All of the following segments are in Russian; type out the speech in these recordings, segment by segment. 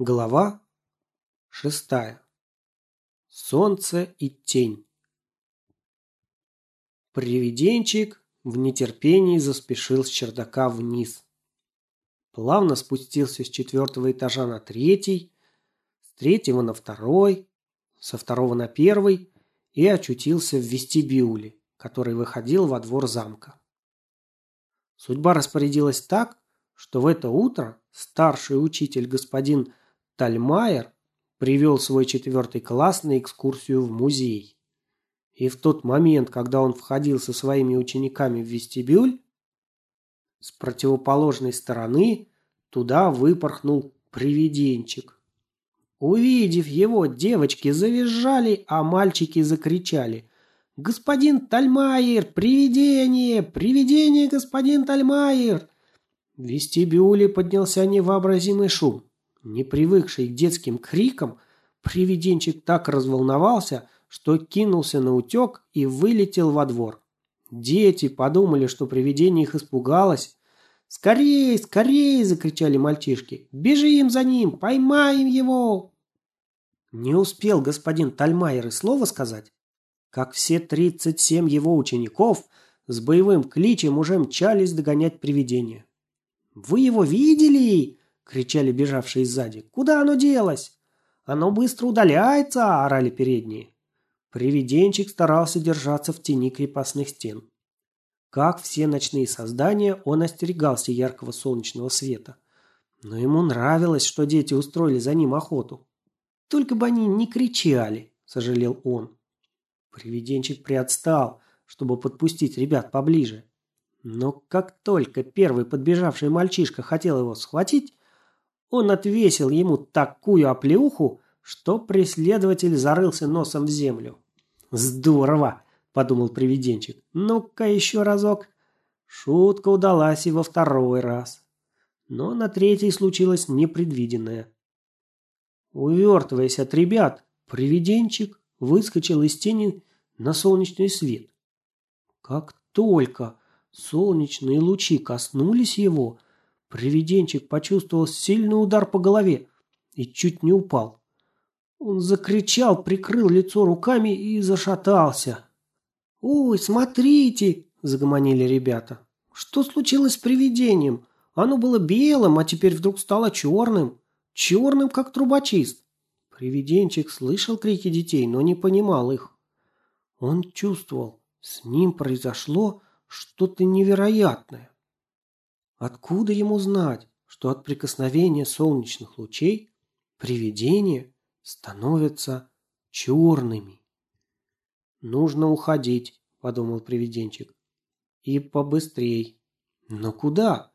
Глава шестая. Солнце и тень. Привиденчик в нетерпении заспешил с чердака вниз. Плавно спустился с четвертого этажа на третий, с третьего на второй, со второго на первый и очутился в вестибюле, который выходил во двор замка. Судьба распорядилась так, что в это утро старший учитель господин Тальмайер привел свой четвертый класс на экскурсию в музей. И в тот момент, когда он входил со своими учениками в вестибюль, с противоположной стороны туда выпорхнул привиденчик. Увидев его, девочки завизжали, а мальчики закричали. «Господин Тальмайер! Привидение! Привидение, господин Тальмайер!» В вестибюле поднялся невообразимый шум. Не привыкший к детским крикам, привиденчик так разволновался, что кинулся на утек и вылетел во двор. Дети подумали, что привидение их испугалось. «Скорей, скорей!» – закричали мальчишки. «Бежим за ним! Поймаем его!» Не успел господин Тальмайер и слова сказать, как все тридцать семь его учеников с боевым кличем уже мчались догонять привидение. «Вы его видели?» Кричали бежавшие сзади. «Куда оно делось?» «Оно быстро удаляется!» – орали передние. Привиденчик старался держаться в тени крепостных стен. Как все ночные создания, он остерегался яркого солнечного света. Но ему нравилось, что дети устроили за ним охоту. «Только бы они не кричали!» – сожалел он. Привиденчик приотстал, чтобы подпустить ребят поближе. Но как только первый подбежавший мальчишка хотел его схватить, он отвесил ему такую оплеуху, что преследователь зарылся носом в землю. «Здорово!» – подумал привиденчик. «Ну-ка еще разок». Шутка удалась и во второй раз. Но на третий случилось непредвиденное. Увертываясь от ребят, привиденчик выскочил из тени на солнечный свет. Как только солнечные лучи коснулись его – Привиденчик почувствовал сильный удар по голове и чуть не упал. Он закричал, прикрыл лицо руками и зашатался. «Ой, смотрите!» – загомонили ребята. «Что случилось с привидением? Оно было белым, а теперь вдруг стало черным. Черным, как трубочист». Привиденчик слышал крики детей, но не понимал их. Он чувствовал, с ним произошло что-то невероятное. Откуда ему знать, что от прикосновения солнечных лучей привидения становятся черными? «Нужно уходить», — подумал привиденчик. «И побыстрей». Но куда?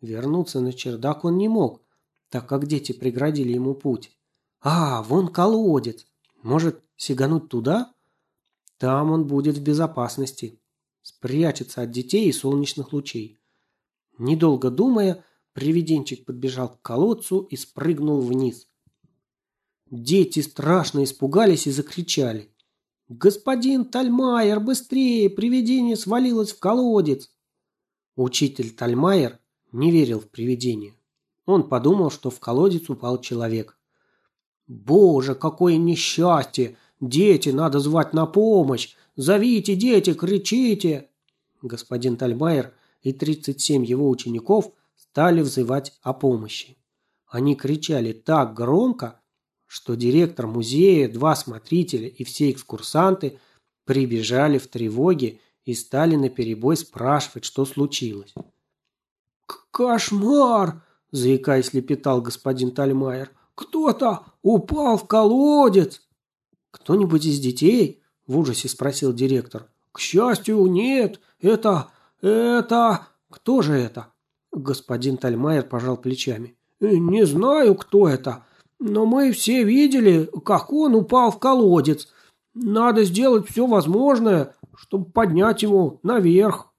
Вернуться на чердак он не мог, так как дети преградили ему путь. «А, вон колодец! Может, сигануть туда?» Там он будет в безопасности. Спрячется от детей и солнечных лучей. Недолго думая, привиденчик подбежал к колодцу и спрыгнул вниз. Дети страшно испугались и закричали. «Господин Тальмайер, быстрее! Привидение свалилось в колодец!» Учитель Тальмайер не верил в привидение. Он подумал, что в колодец упал человек. «Боже, какое несчастье! Дети, надо звать на помощь! Зовите, дети, кричите!» Господин Тальмайер и 37 его учеников стали взывать о помощи. Они кричали так громко, что директор музея, два смотрителя и все экскурсанты прибежали в тревоге и стали наперебой спрашивать, что случилось. «Кошмар!» – заикаясь, лепетал господин Тальмайер. «Кто-то упал в колодец!» «Кто-нибудь из детей?» – в ужасе спросил директор. «К счастью, нет. Это «Это... кто же это?» Господин Тальмайер пожал плечами. «Не знаю, кто это, но мы все видели, как он упал в колодец. Надо сделать все возможное, чтобы поднять его наверх».